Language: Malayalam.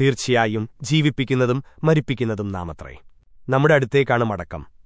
തീർച്ചയായും ജീവിപ്പിക്കുന്നതും മരിപ്പിക്കുന്നതും നാമത്രേ. നമ്മുടെ അടുത്തേക്കാണ് മടക്കം.